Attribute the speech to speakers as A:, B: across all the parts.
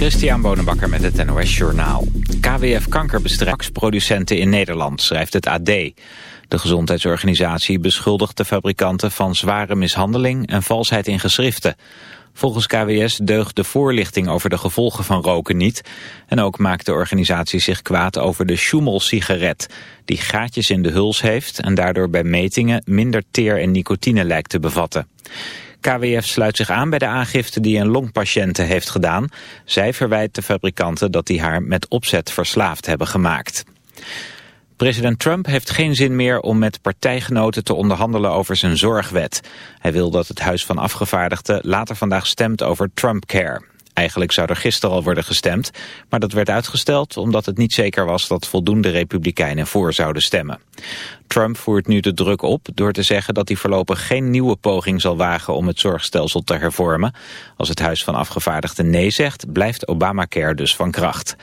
A: Christian Bonenbakker met het NOS Journaal. KWF kankerbestrijding in Nederland, schrijft het AD. De gezondheidsorganisatie beschuldigt de fabrikanten van zware mishandeling en valsheid in geschriften. Volgens KWS deugt de voorlichting over de gevolgen van roken niet. En ook maakt de organisatie zich kwaad over de Schumel-sigaret... die gaatjes in de huls heeft en daardoor bij metingen minder teer en nicotine lijkt te bevatten. KWF sluit zich aan bij de aangifte die een longpatiënte heeft gedaan. Zij verwijt de fabrikanten dat die haar met opzet verslaafd hebben gemaakt. President Trump heeft geen zin meer om met partijgenoten te onderhandelen over zijn zorgwet. Hij wil dat het Huis van Afgevaardigden later vandaag stemt over Trumpcare. Eigenlijk zou er gisteren al worden gestemd, maar dat werd uitgesteld omdat het niet zeker was dat voldoende republikeinen voor zouden stemmen. Trump voert nu de druk op door te zeggen dat hij voorlopig geen nieuwe poging zal wagen om het zorgstelsel te hervormen. Als het Huis van Afgevaardigden nee zegt, blijft Obamacare dus van kracht.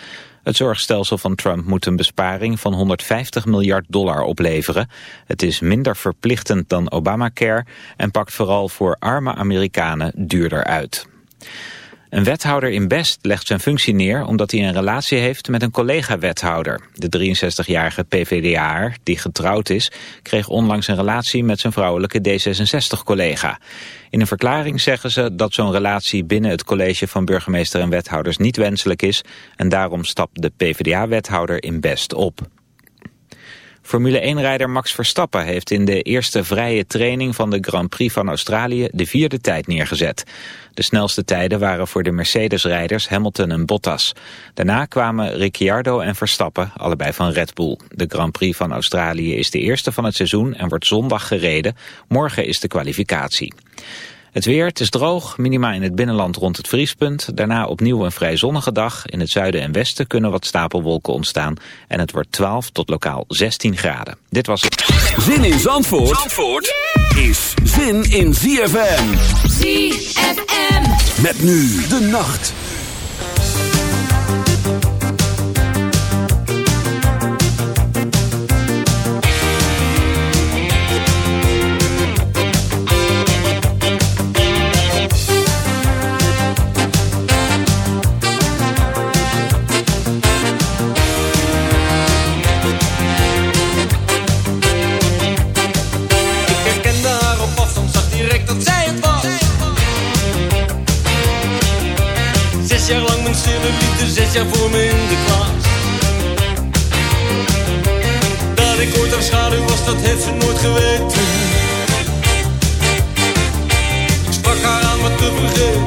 A: Het zorgstelsel van Trump moet een besparing van 150 miljard dollar opleveren. Het is minder verplichtend dan Obamacare en pakt vooral voor arme Amerikanen duurder uit. Een wethouder in Best legt zijn functie neer omdat hij een relatie heeft met een collega-wethouder. De 63-jarige PvdA'er, die getrouwd is, kreeg onlangs een relatie met zijn vrouwelijke D66-collega. In een verklaring zeggen ze dat zo'n relatie binnen het college van burgemeester en wethouders niet wenselijk is en daarom stapt de PvdA-wethouder in Best op. Formule 1-rijder Max Verstappen heeft in de eerste vrije training van de Grand Prix van Australië de vierde tijd neergezet. De snelste tijden waren voor de Mercedes-rijders Hamilton en Bottas. Daarna kwamen Ricciardo en Verstappen, allebei van Red Bull. De Grand Prix van Australië is de eerste van het seizoen en wordt zondag gereden. Morgen is de kwalificatie. Het weer, het is droog, minima in het binnenland rond het vriespunt. Daarna opnieuw een vrij zonnige dag. In het zuiden en westen kunnen wat stapelwolken ontstaan. En het wordt 12 tot lokaal 16 graden. Dit was het.
B: Zin in Zandvoort, Zandvoort is zin in ZFM. ZFM. Met nu de nacht.
C: Zes jaar voor me in de klas. Dat ik ooit haar schaduw was, dat heeft ze nooit geweten. Ik sprak haar aan, maar te vergeet.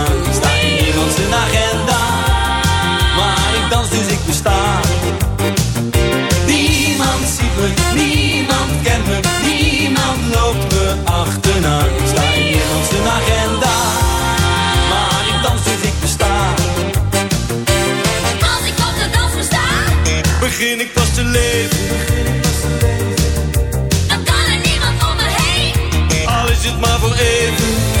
C: Niemand kent me, niemand loopt me achterna. Ik sta in niemand zijn agenda, maar ik dans dus ik besta.
D: Als ik op de dans sta,
C: Begin ik pas te leven,
D: dan kan er niemand om me heen.
C: al is het maar voor even.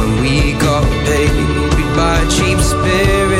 E: spirit.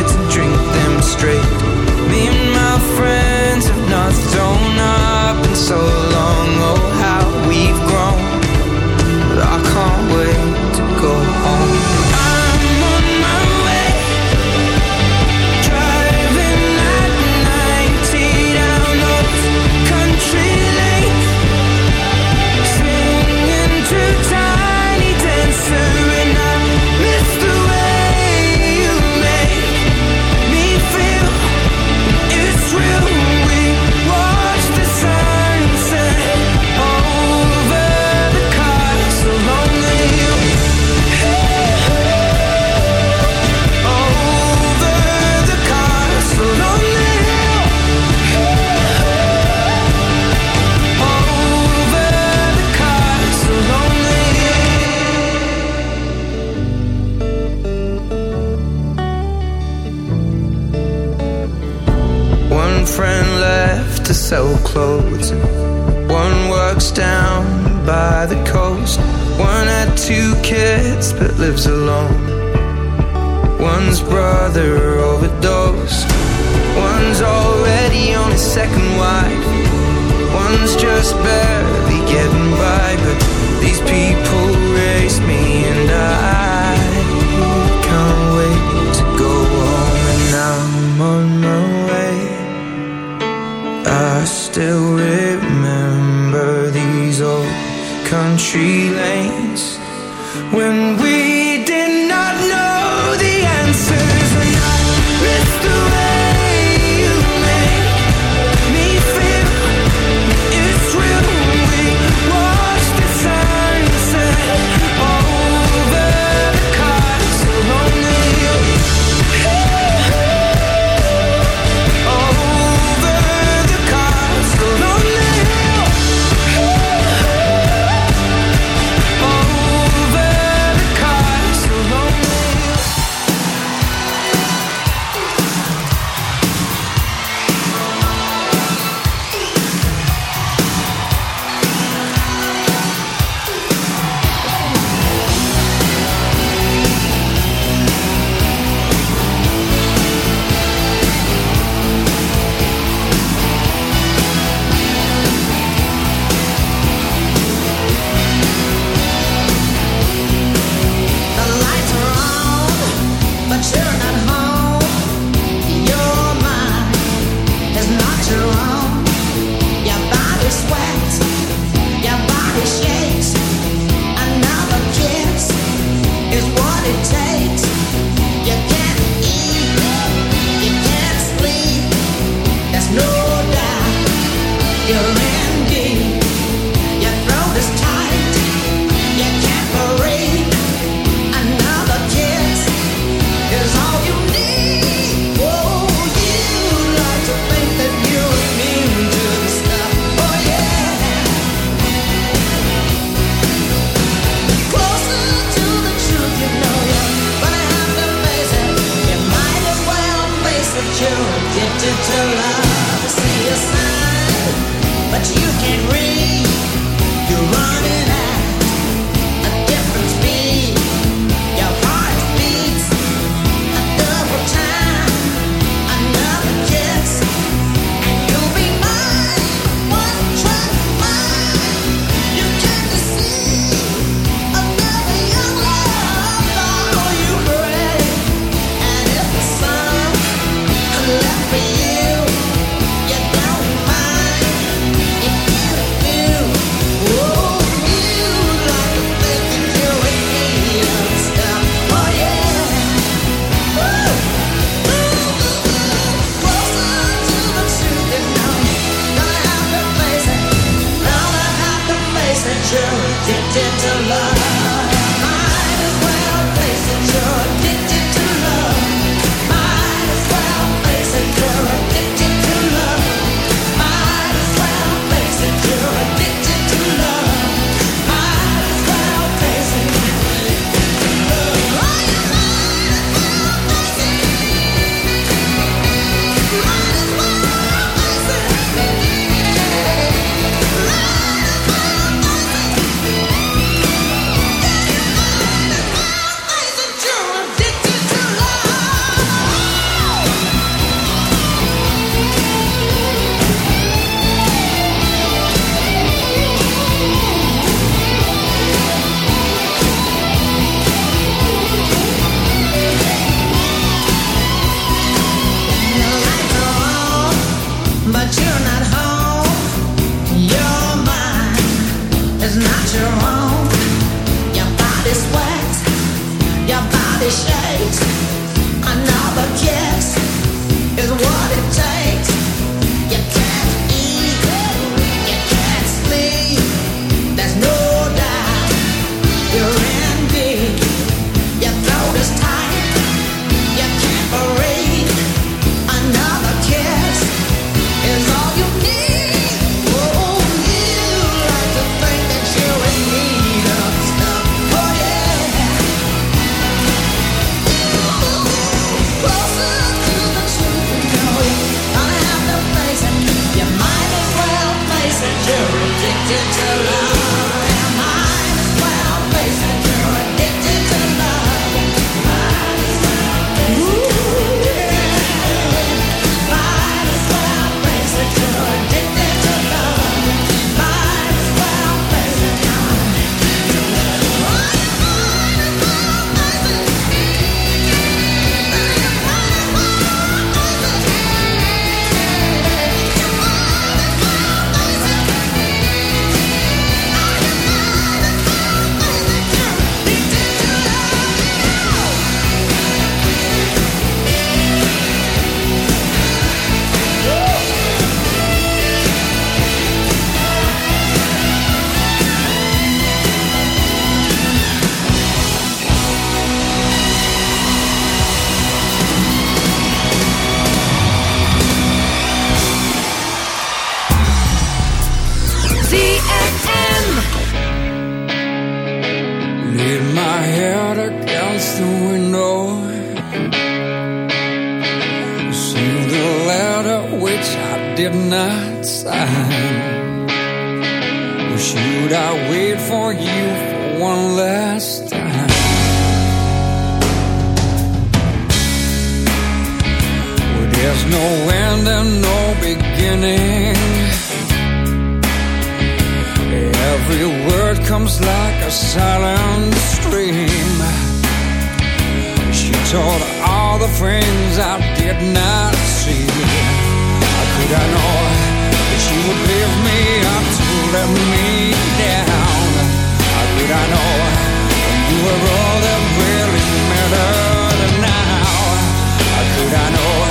E: There's no
F: end and no beginning. Every word comes like a silent stream. She told all the things I did not see. How could I know that she would leave me up to let me down? How could I know that you were all that really mattered now? How could I know?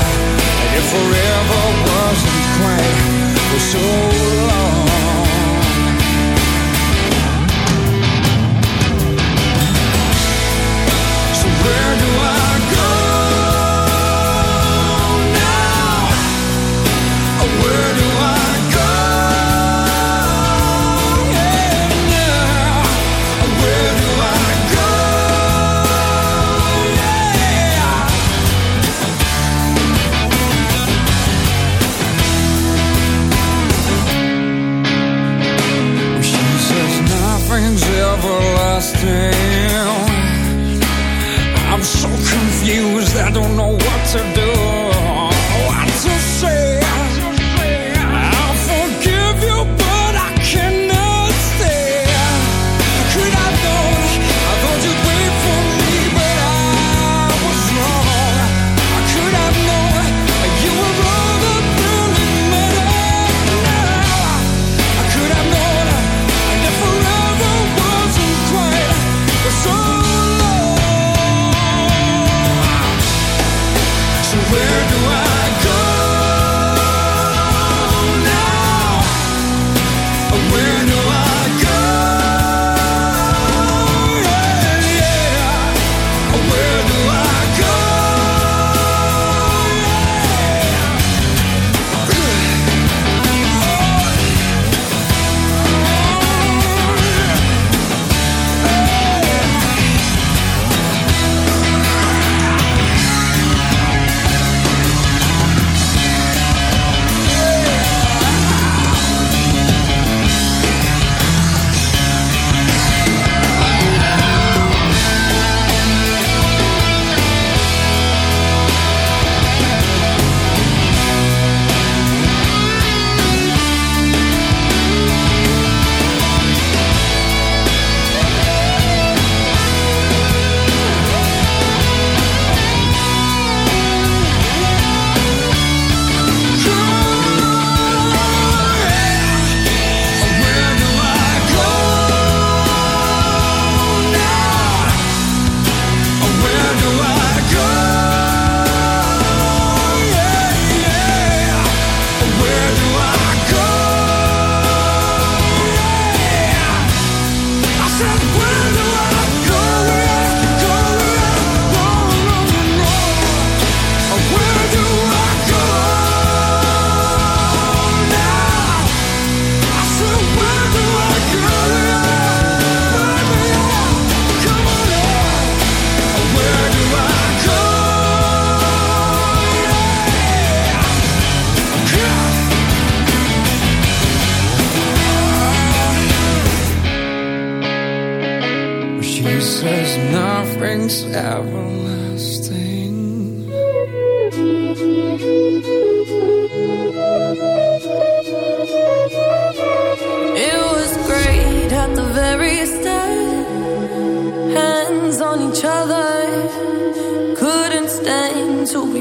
F: forever wasn't quite so don't know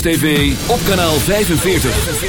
B: TV, op kanaal 45.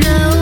G: No.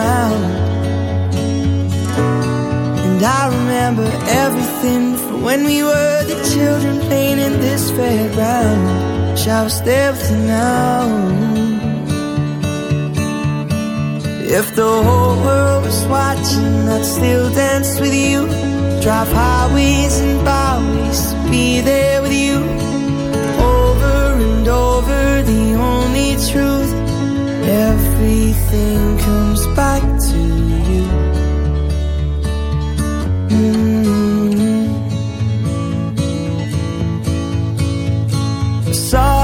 H: Remember everything from when we were the children playing in this fairground. I stay with now? If the whole world was watching, I'd still dance with you. Drive highways and byways be there with you. Over and over, the only truth. Everything comes back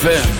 I: ZFM.